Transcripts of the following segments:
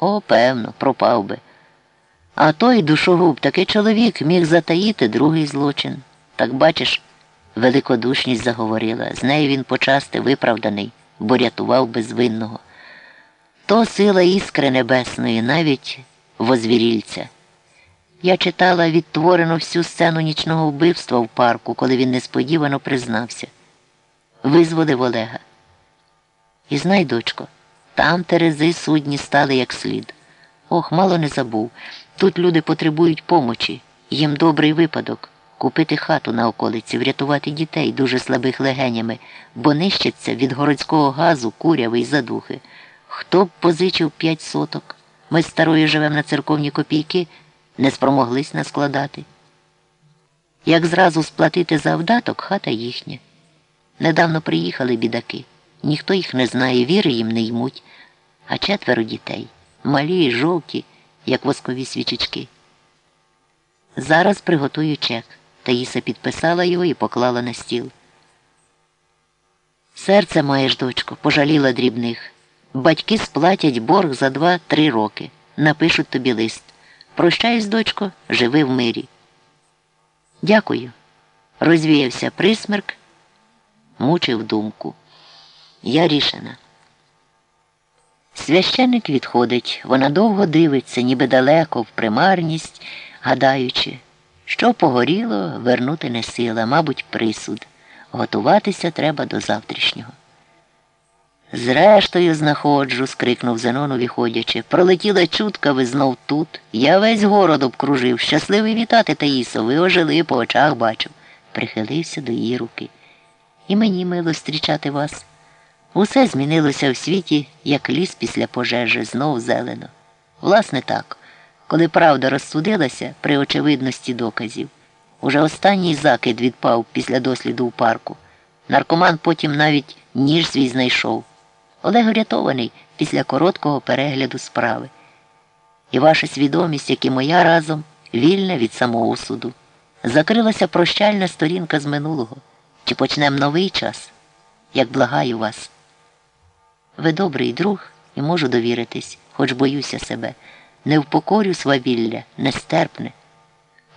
О, певно, пропав би. А той душогуб, такий чоловік міг затаїти другий злочин. Так бачиш, великодушність заговорила. З нею він почасти виправданий, бо рятував безвинного. То сила іскри небесної, навіть возвірільця. Я читала відтворену всю сцену нічного вбивства в парку, коли він несподівано признався. Визволив Олега. І знай, дочко, там терези судні стали як слід. Ох, мало не забув. Тут люди потребують помочі. Їм добрий випадок купити хату на околиці, врятувати дітей дуже слабих легенями, бо нищаться від городського газу куряви й задухи. Хто б позичив п'ять соток? Ми з старою живемо на церковні копійки, не спромоглись наскладати. Як зразу сплатити завдаток, хата їхня. Недавно приїхали бідаки. Ніхто їх не знає, віри їм не ймуть, а четверо дітей малі й жовті, як воскові свічечки. Зараз приготую чек. Таїса підписала його і поклала на стіл. Серце маєш, дочко, пожаліла дрібних. Батьки сплатять борг за два-три роки. Напишуть тобі лист. Прощаюсь, дочко, живи в мирі. Дякую. Розвіявся присмерк, мучив думку. Я рішена. Священник відходить, вона довго дивиться, ніби далеко, в примарність, гадаючи, що погоріло, вернути не сила, мабуть, присуд. Готуватися треба до завтрашнього. Зрештою, знаходжу, скрикнув Зенон, виходячи. Пролетіла чутка, ви знов тут. Я весь город обкружив. Щасливий вітати, Таїсо, ви ожили по очах бачив. Прихилився до її руки. І мені мило зустрічати вас. Усе змінилося в світі, як ліс після пожежі, знов зелено. Власне так, коли правда розсудилася при очевидності доказів. Уже останній закид відпав після досліду у парку. Наркоман потім навіть ніж свій знайшов. Олег врятований після короткого перегляду справи. І ваша свідомість, як і моя разом, вільна від самоосуду. Закрилася прощальна сторінка з минулого. Чи почнемо новий час? Як благаю вас. Ви добрий друг і можу довіритись, хоч боюся себе. Не впокорю свавілля, нестерпне.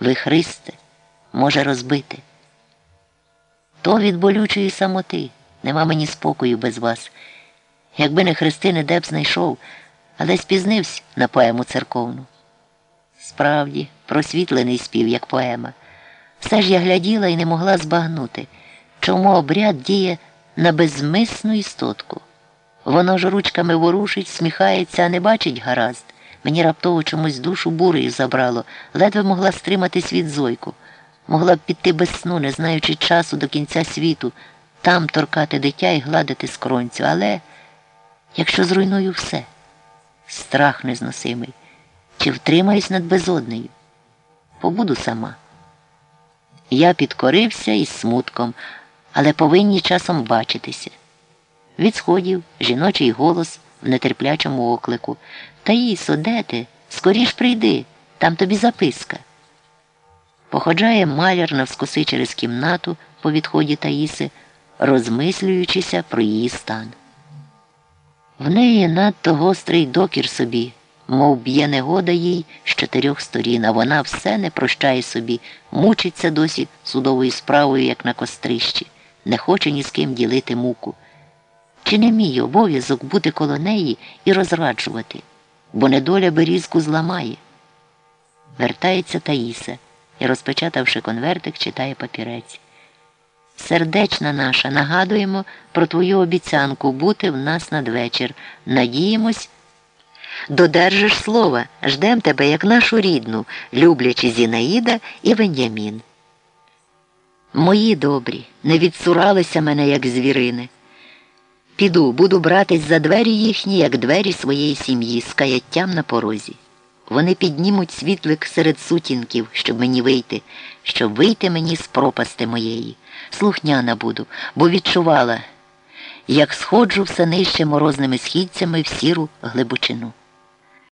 Ви Христе, може розбити. То від болючої самоти. Нема мені спокою без вас. Якби не Христини, де б знайшов, але спізнився на поему церковну. Справді, просвітлений спів, як поема. Все ж я гляділа і не могла збагнути, чому обряд діє на безмисну істотку. Воно ж ручками ворушить, сміхається, а не бачить гаразд. Мені раптово чомусь душу бурею забрало, ледве могла стриматись від зойку. Могла б піти без сну, не знаючи часу до кінця світу, там торкати дитя і гладити скронцю. Але якщо зруйную все, страх незносимий, чи втримаюсь над безоднею, побуду сама. Я підкорився із смутком, але повинні часом бачитися. Від сходів жіночий голос в нетерплячому оклику. Таїсо, де ти? Скоріш прийди, там тобі записка. Походжає маляр навскоси через кімнату по відході Таїси, розмислюючися про її стан. В неї надто гострий докір собі, мов б'є негода їй з чотирьох сторін, а вона все не прощає собі, мучиться досі судовою справою, як на кострищі, не хоче ні з ким ділити муку. Чи не мій обов'язок бути коло неї і розраджувати, бо недоля берізку зламає? Вертається Таїса і, розпечатавши конвертик, читає папірець. Сердечна наша, нагадуємо про твою обіцянку бути в нас надвечір. Надіємось, додержиш слова, ждем тебе, як нашу рідну, люблячи Зінаїда і Венямін. Мої добрі, не відсуралися мене, як звірини. Піду, буду братись за двері їхні, як двері своєї сім'ї, з каяттям на порозі. Вони піднімуть світлик серед сутінків, щоб мені вийти, щоб вийти мені з пропасти моєї. Слухняна буду, бо відчувала, як сходжу все нижче морозними східцями в сіру глибочину.